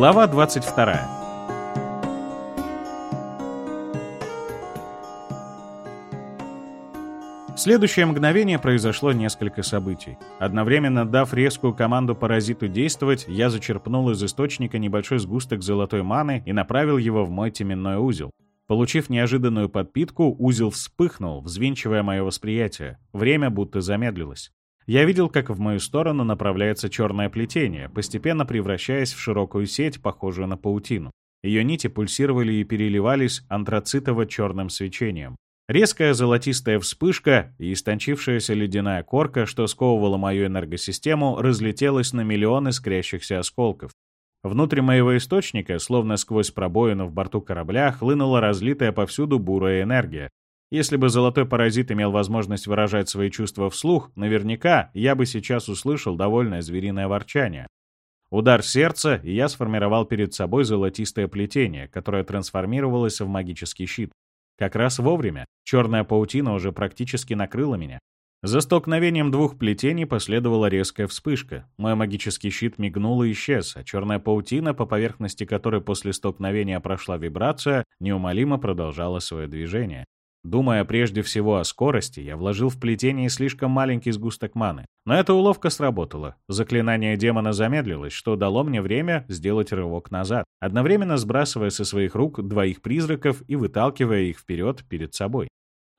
Глава 22. В следующее мгновение произошло несколько событий. Одновременно дав резкую команду паразиту действовать, я зачерпнул из источника небольшой сгусток золотой маны и направил его в мой теменной узел. Получив неожиданную подпитку, узел вспыхнул, взвинчивая мое восприятие. Время будто замедлилось. Я видел, как в мою сторону направляется черное плетение, постепенно превращаясь в широкую сеть, похожую на паутину. Ее нити пульсировали и переливались антрацитово-черным свечением. Резкая золотистая вспышка и истончившаяся ледяная корка, что сковывала мою энергосистему, разлетелась на миллионы искрящихся осколков. Внутрь моего источника, словно сквозь пробоину в борту корабля, хлынула разлитая повсюду бурая энергия, если бы золотой паразит имел возможность выражать свои чувства вслух, наверняка я бы сейчас услышал довольное звериное ворчание. Удар сердца, и я сформировал перед собой золотистое плетение, которое трансформировалось в магический щит. Как раз вовремя. Черная паутина уже практически накрыла меня. За столкновением двух плетений последовала резкая вспышка. Мой магический щит мигнул и исчез, а черная паутина, по поверхности которой после столкновения прошла вибрация, неумолимо продолжала свое движение. Думая прежде всего о скорости, я вложил в плетение слишком маленький сгусток маны. Но эта уловка сработала. Заклинание демона замедлилось, что дало мне время сделать рывок назад, одновременно сбрасывая со своих рук двоих призраков и выталкивая их вперед перед собой.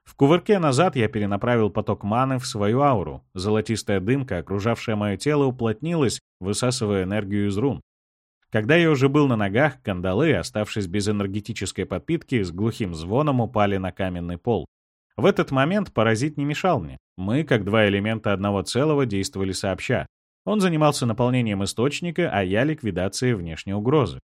В кувырке назад я перенаправил поток маны в свою ауру. Золотистая дымка, окружавшая мое тело, уплотнилась, высасывая энергию из рун. Когда я уже был на ногах, кандалы, оставшись без энергетической подпитки, с глухим звоном упали на каменный пол. В этот момент паразит не мешал мне. Мы, как два элемента одного целого, действовали сообща. Он занимался наполнением источника, а я — ликвидацией внешней угрозы.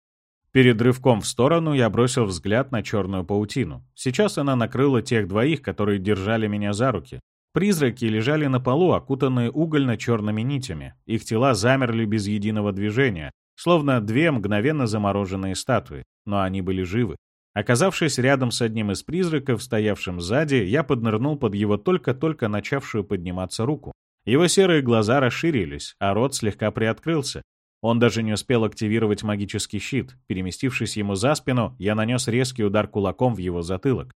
Перед рывком в сторону я бросил взгляд на черную паутину. Сейчас она накрыла тех двоих, которые держали меня за руки. Призраки лежали на полу, окутанные угольно-черными нитями. Их тела замерли без единого движения, Словно две мгновенно замороженные статуи, но они были живы. Оказавшись рядом с одним из призраков, стоявшим сзади, я поднырнул под его только-только начавшую подниматься руку. Его серые глаза расширились, а рот слегка приоткрылся. Он даже не успел активировать магический щит. Переместившись ему за спину, я нанес резкий удар кулаком в его затылок.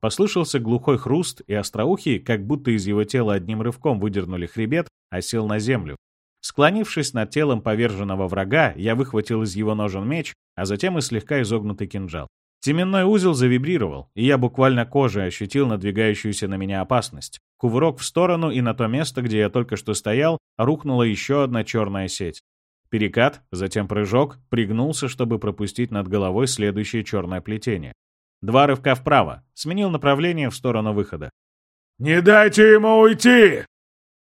Послышался глухой хруст, и остроухий, как будто из его тела одним рывком выдернули хребет, осел на землю. Склонившись над телом поверженного врага, я выхватил из его ножен меч, а затем и слегка изогнутый кинжал. Теменной узел завибрировал, и я буквально кожей ощутил надвигающуюся на меня опасность. Кувырок в сторону, и на то место, где я только что стоял, рухнула еще одна черная сеть. Перекат, затем прыжок, пригнулся, чтобы пропустить над головой следующее черное плетение. Два рывка вправо, сменил направление в сторону выхода. «Не дайте ему уйти!»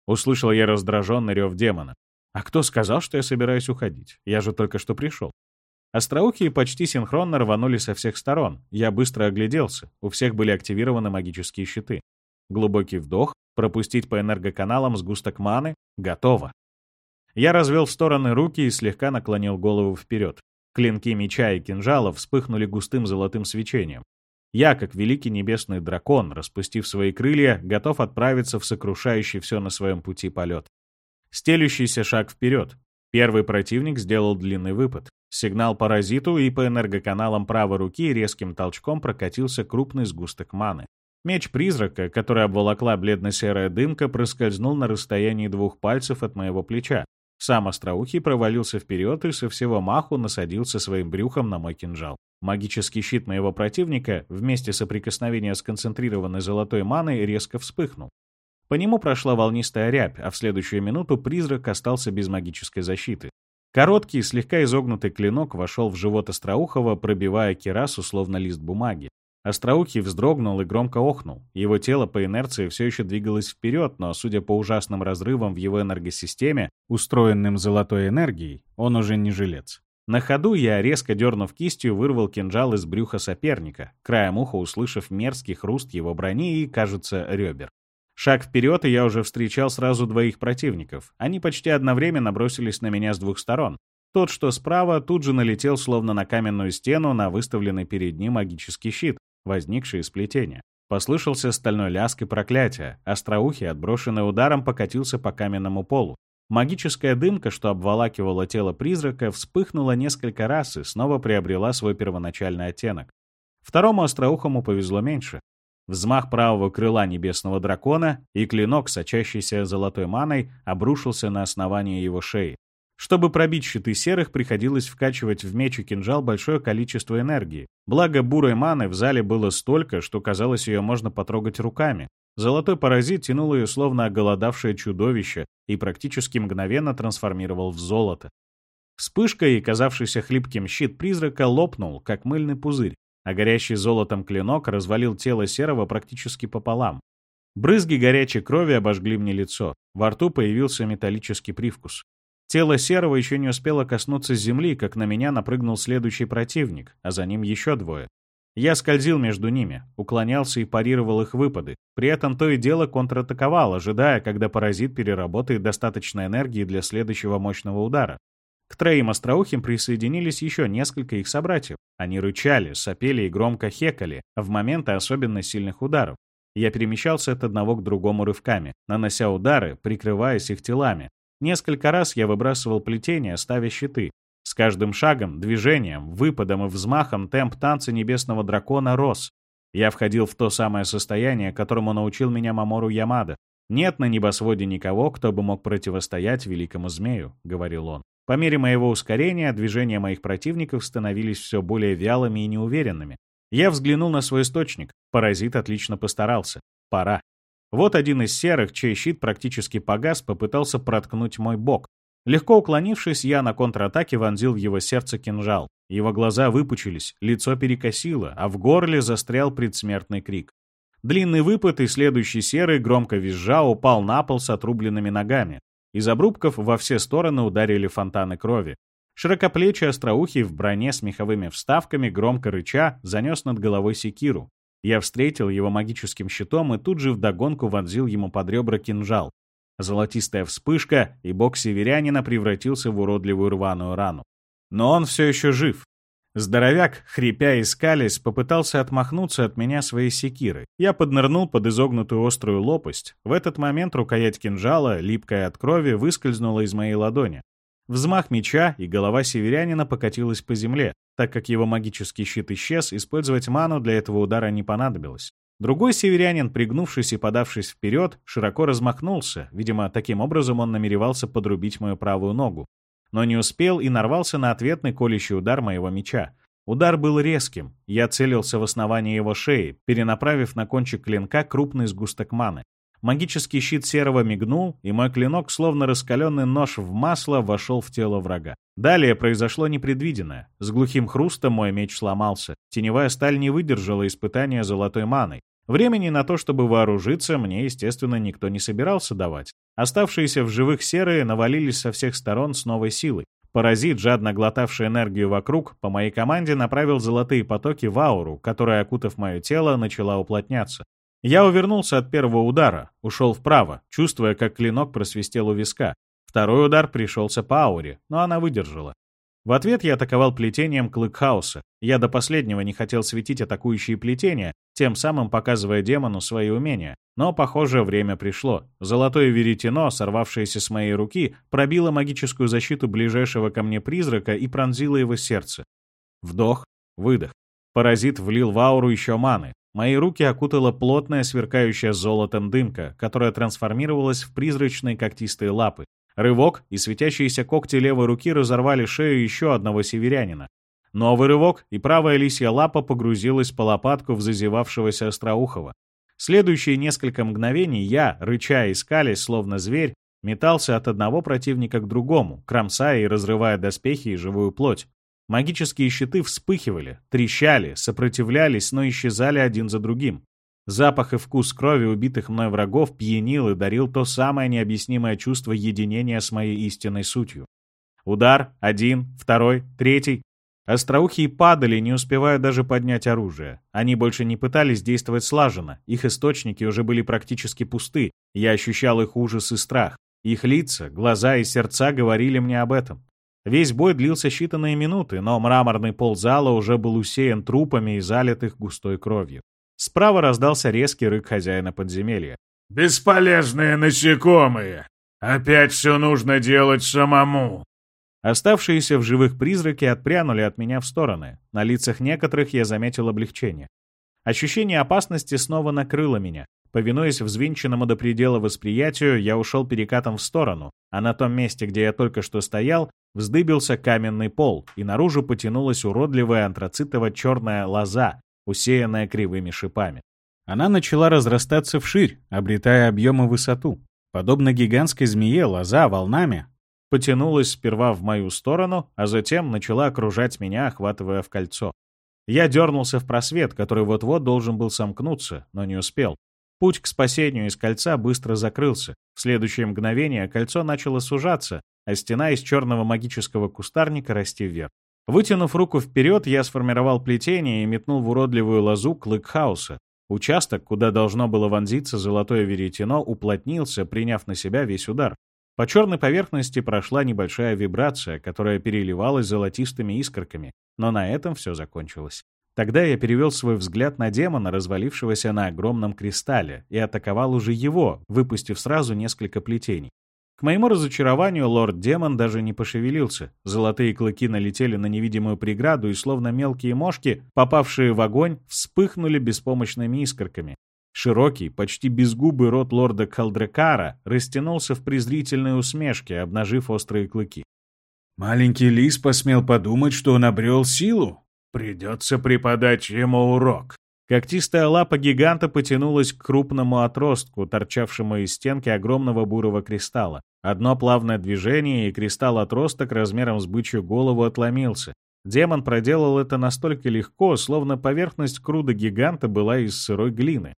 Услышал я раздраженный рев демона. А кто сказал, что я собираюсь уходить? Я же только что пришел. Остроухие почти синхронно рванули со всех сторон. Я быстро огляделся. У всех были активированы магические щиты. Глубокий вдох, пропустить по энергоканалам сгусток маны. Готово. Я развел в стороны руки и слегка наклонил голову вперед. Клинки меча и кинжала вспыхнули густым золотым свечением. Я, как великий небесный дракон, распустив свои крылья, готов отправиться в сокрушающий все на своем пути полет. Стелющийся шаг вперед. Первый противник сделал длинный выпад. Сигнал паразиту, и по энергоканалам правой руки резким толчком прокатился крупный сгусток маны. Меч призрака, который обволокла бледно-серая дымка, проскользнул на расстоянии двух пальцев от моего плеча. Сам остроухий провалился вперед и со всего маху насадился своим брюхом на мой кинжал. Магический щит моего противника вместе соприкосновения с концентрированной золотой маной резко вспыхнул. По нему прошла волнистая рябь, а в следующую минуту призрак остался без магической защиты. Короткий, слегка изогнутый клинок вошел в живот Остроухова, пробивая керасу, словно лист бумаги. Остроухий вздрогнул и громко охнул. Его тело по инерции все еще двигалось вперед, но, судя по ужасным разрывам в его энергосистеме, устроенным золотой энергией, он уже не жилец. На ходу я, резко дернув кистью, вырвал кинжал из брюха соперника, краем уха услышав мерзкий хруст его брони и, кажется, ребер. Шаг вперед, и я уже встречал сразу двоих противников. Они почти одновременно бросились на меня с двух сторон. Тот, что справа, тут же налетел словно на каменную стену на выставленный перед ним магический щит, возникший из плетения. Послышался стальной лязг и проклятие. Остроухий, отброшенный ударом, покатился по каменному полу. Магическая дымка, что обволакивала тело призрака, вспыхнула несколько раз и снова приобрела свой первоначальный оттенок. Второму остроухому повезло меньше. Взмах правого крыла небесного дракона, и клинок, сочащийся золотой маной, обрушился на основание его шеи. Чтобы пробить щиты серых, приходилось вкачивать в меч и кинжал большое количество энергии. Благо бурой маны в зале было столько, что казалось, ее можно потрогать руками. Золотой паразит тянул ее словно оголодавшее чудовище и практически мгновенно трансформировал в золото. Вспышка и казавшийся хлипким щит призрака лопнул, как мыльный пузырь, а горящий золотом клинок развалил тело серого практически пополам. Брызги горячей крови обожгли мне лицо, во рту появился металлический привкус. Тело серого еще не успело коснуться земли, как на меня напрыгнул следующий противник, а за ним еще двое. Я скользил между ними, уклонялся и парировал их выпады. При этом то и дело контратаковал, ожидая, когда паразит переработает достаточно энергии для следующего мощного удара. К троим остроухим присоединились еще несколько их собратьев. Они рычали, сопели и громко хекали в моменты особенно сильных ударов. Я перемещался от одного к другому рывками, нанося удары, прикрываясь их телами. Несколько раз я выбрасывал плетения, ставя щиты, с каждым шагом, движением, выпадом и взмахом темп танца небесного дракона рос. Я входил в то самое состояние, которому научил меня Мамору Ямада. «Нет на небосводе никого, кто бы мог противостоять великому змею», — говорил он. По мере моего ускорения, движения моих противников становились все более вялыми и неуверенными. Я взглянул на свой источник. Паразит отлично постарался. Пора. Вот один из серых, чей щит практически погас, попытался проткнуть мой бок, Легко уклонившись, я на контратаке вонзил в его сердце кинжал. Его глаза выпучились, лицо перекосило, а в горле застрял предсмертный крик. Длинный выпад и следующий серый, громко визжа, упал на пол с отрубленными ногами. Из обрубков во все стороны ударили фонтаны крови. Широкоплечий остроухий в броне с меховыми вставками, громко рыча, занес над головой секиру. Я встретил его магическим щитом и тут же вдогонку вонзил ему под ребра кинжал. Золотистая вспышка, и бок северянина превратился в уродливую рваную рану. Но он все еще жив. Здоровяк, хрипя и скалясь, попытался отмахнуться от меня своей секирой. Я поднырнул под изогнутую острую лопасть. В этот момент рукоять кинжала, липкая от крови, выскользнула из моей ладони. Взмах меча, и голова северянина покатилась по земле. Так как его магический щит исчез, использовать ману для этого удара не понадобилось. Другой северянин, пригнувшись и подавшись вперед, широко размахнулся. Видимо, таким образом он намеревался подрубить мою правую ногу. Но не успел и нарвался на ответный колющий удар моего меча. Удар был резким. Я целился в основание его шеи, перенаправив на кончик клинка крупный сгусток маны. Магический щит серого мигнул, и мой клинок, словно раскаленный нож в масло, вошел в тело врага. Далее произошло непредвиденное. С глухим хрустом мой меч сломался. Теневая сталь не выдержала испытания золотой маной. Времени на то, чтобы вооружиться, мне, естественно, никто не собирался давать. Оставшиеся в живых серые навалились со всех сторон с новой силой. Паразит, жадно глотавший энергию вокруг, по моей команде направил золотые потоки в ауру, которая, окутав мое тело, начала уплотняться. Я увернулся от первого удара, ушел вправо, чувствуя, как клинок просвистел у виска. Второй удар пришелся по ауре, но она выдержала. В ответ я атаковал плетением клык хаоса. Я до последнего не хотел светить атакующие плетения, тем самым показывая демону свои умения. Но, похоже, время пришло. Золотое веретено, сорвавшееся с моей руки, пробило магическую защиту ближайшего ко мне призрака и пронзило его сердце. Вдох, выдох. Паразит влил в ауру еще маны. Мои руки окутала плотная, сверкающая золотом дымка, которая трансформировалась в призрачные когтистые лапы. Рывок, и светящиеся когти левой руки разорвали шею еще одного северянина. Новый рывок, и правая лисья лапа погрузилась по лопатку в зазевавшегося Остроухова. Следующие несколько мгновений я, рыча и скалясь, словно зверь, метался от одного противника к другому, кромсая и разрывая доспехи и живую плоть. Магические щиты вспыхивали, трещали, сопротивлялись, но исчезали один за другим. Запах и вкус крови убитых мной врагов пьянил и дарил то самое необъяснимое чувство единения с моей истинной сутью. Удар, один, второй, третий. Остроухие падали, не успевая даже поднять оружие. Они больше не пытались действовать слаженно, их источники уже были практически пусты, я ощущал их ужас и страх. Их лица, глаза и сердца говорили мне об этом. Весь бой длился считанные минуты, но мраморный пол зала уже был усеян трупами и залит их густой кровью. Справа раздался резкий рык хозяина подземелья. «Бесполезные насекомые!» Опять все нужно делать самому. Оставшиеся в живых призраки отпрянули от меня в стороны. На лицах некоторых я заметил облегчение. Ощущение опасности снова накрыло меня. Повинуясь взвинченному до предела восприятию, я ушел перекатом в сторону, а на том месте, где я только что стоял, вздыбился каменный пол, и наружу потянулась уродливая антрацитово-черная лоза, усеянная кривыми шипами. Она начала разрастаться вширь, обретая объем и высоту. Подобно гигантской змее, лоза волнами потянулась сперва в мою сторону, а затем начала окружать меня, охватывая в кольцо. Я дернулся в просвет, который вот-вот должен был сомкнуться, но не успел. Путь к спасению из кольца быстро закрылся. В следующее мгновение кольцо начало сужаться, а стена из черного магического кустарника расти вверх. Вытянув руку вперед, я сформировал плетение и метнул в уродливую лозу клык хаоса. Участок, куда должно было вонзиться золотое веретено, уплотнился, приняв на себя весь удар. По черной поверхности прошла небольшая вибрация, которая переливалась золотистыми искорками, но на этом все закончилось. Тогда я перевел свой взгляд на демона, развалившегося на огромном кристалле, и атаковал уже его, выпустив сразу несколько плетений. К моему разочарованию лорд-демон даже не пошевелился. Золотые клыки налетели на невидимую преграду и, словно мелкие мошки, попавшие в огонь, вспыхнули беспомощными искорками. Широкий, почти безгубый рот лорда Калдрекара растянулся в презрительной усмешке, обнажив острые клыки. «Маленький лис посмел подумать, что он обрел силу?» Придется преподать ему урок. Когтистая лапа гиганта потянулась к крупному отростку, торчавшему из стенки огромного бурого кристалла. Одно плавное движение, и кристалл-отросток размером с бычью голову отломился. Демон проделал это настолько легко, словно поверхность круда гиганта была из сырой глины.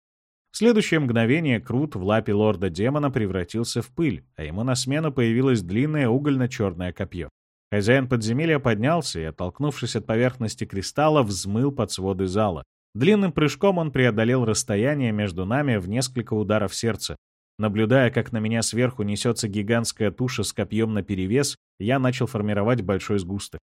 В следующее мгновение крут в лапе лорда-демона превратился в пыль, а ему на смену появилось длинное угольно-черное копье. Хозяин подземелья поднялся и, оттолкнувшись от поверхности кристалла, взмыл под своды зала. Длинным прыжком он преодолел расстояние между нами в несколько ударов сердца. Наблюдая, как на меня сверху несется гигантская туша с копьем наперевес, я начал формировать большой сгусток.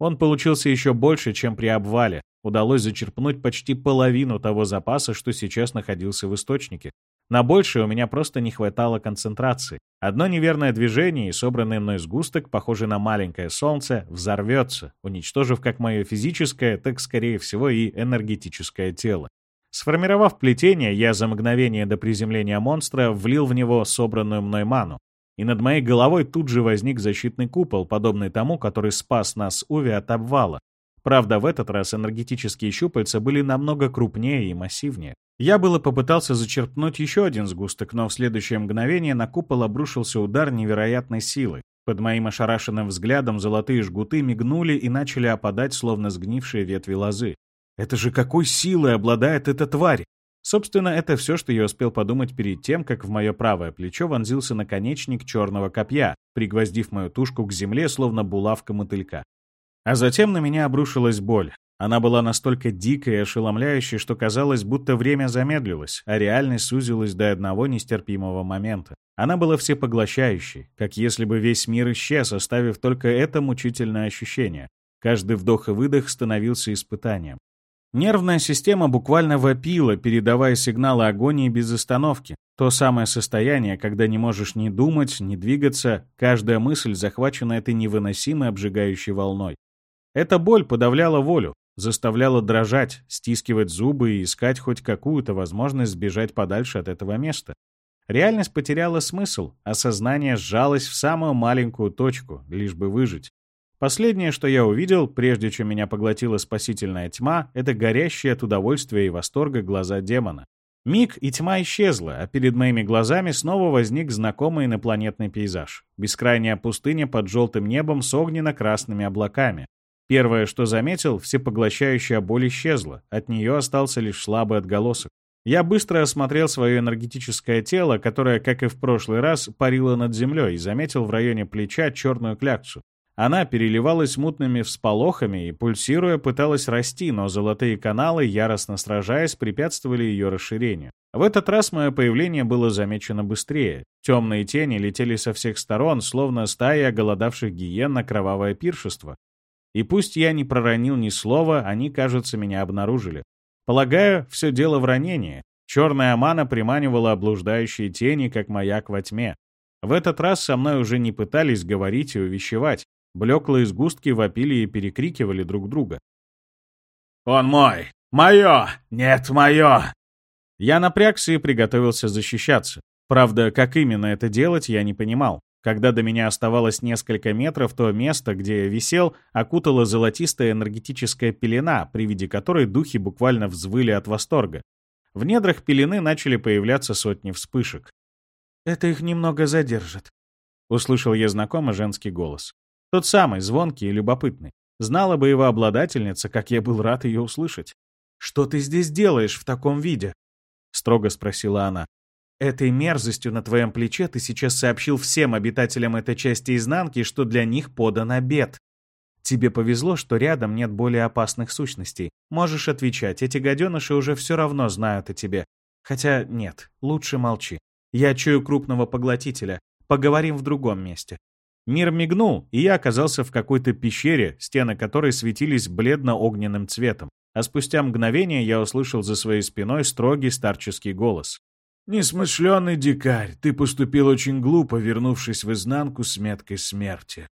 Он получился еще больше, чем при обвале. Удалось зачерпнуть почти половину того запаса, что сейчас находился в источнике. На большее у меня просто не хватало концентрации. Одно неверное движение и собранный мной сгусток, похожий на маленькое солнце, взорвется, уничтожив как мое физическое, так, скорее всего, и энергетическое тело. Сформировав плетение, я за мгновение до приземления монстра влил в него собранную мной ману. И над моей головой тут же возник защитный купол, подобный тому, который спас нас Уви от обвала. Правда, в этот раз энергетические щупальца были намного крупнее и массивнее. Я было попытался зачерпнуть еще один сгусток, но в следующее мгновение на купол обрушился удар невероятной силы. Под моим ошарашенным взглядом золотые жгуты мигнули и начали опадать, словно сгнившие ветви лозы. Это же какой силой обладает эта тварь! Собственно, это все, что я успел подумать перед тем, как в мое правое плечо вонзился наконечник черного копья, пригвоздив мою тушку к земле, словно булавка мотылька. А затем на меня обрушилась боль. Она была настолько дикой и ошеломляющей, что казалось, будто время замедлилось, а реальность сузилась до одного нестерпимого момента. Она была всепоглощающей, как если бы весь мир исчез, оставив только это мучительное ощущение. Каждый вдох и выдох становился испытанием. Нервная система буквально вопила, передавая сигналы агонии без остановки. То самое состояние, когда не можешь ни думать, ни двигаться, каждая мысль захвачена этой невыносимой обжигающей волной. Эта боль подавляла волю, заставляла дрожать, стискивать зубы и искать хоть какую-то возможность сбежать подальше от этого места. Реальность потеряла смысл, а сознание сжалось в самую маленькую точку, лишь бы выжить. Последнее, что я увидел, прежде чем меня поглотила спасительная тьма, это горящие от удовольствия и восторга глаза демона. Миг, и тьма исчезла, а перед моими глазами снова возник знакомый инопланетный пейзаж. Бескрайняя пустыня под желтым небом с огненно-красными облаками. Первое, что заметил, всепоглощающая боль исчезла, от нее остался лишь слабый отголосок. Я быстро осмотрел свое энергетическое тело, которое, как и в прошлый раз, парило над землей, и заметил в районе плеча черную кляксу. Она переливалась мутными всполохами и, пульсируя, пыталась расти, но золотые каналы, яростно сражаясь, препятствовали ее расширению. В этот раз мое появление было замечено быстрее. Темные тени летели со всех сторон, словно стаи оголодавших гиен на кровавое пиршество. И пусть я не проронил ни слова, они, кажется, меня обнаружили. Полагаю, все дело в ранении. Черная амана приманивала облуждающие тени, как маяк во тьме. В этот раз со мной уже не пытались говорить и увещевать. Блеклые сгустки вопили и перекрикивали друг друга. «Он мой! Мое! Нет, мое!» Я напрягся и приготовился защищаться. Правда, как именно это делать, я не понимал. Когда до меня оставалось несколько метров, то место, где я висел, окутала золотистая энергетическая пелена, при виде которой духи буквально взвыли от восторга. В недрах пелены начали появляться сотни вспышек. «Это их немного задержит», — услышал я знакомый женский голос. Тот самый, звонкий и любопытный. Знала бы его обладательница, как я был рад ее услышать. «Что ты здесь делаешь в таком виде?» — строго спросила она. Этой мерзостью на твоем плече ты сейчас сообщил всем обитателям этой части изнанки, что для них подан обед. Тебе повезло, что рядом нет более опасных сущностей. Можешь отвечать, эти гаденыши уже все равно знают о тебе. Хотя нет, лучше молчи. Я чую крупного поглотителя. Поговорим в другом месте. Мир мигнул, и я оказался в какой-то пещере, стены которой светились бледно-огненным цветом. А спустя мгновение я услышал за своей спиной строгий старческий голос. «Несмышленый дикарь, ты поступил очень глупо, вернувшись в изнанку с меткой смерти.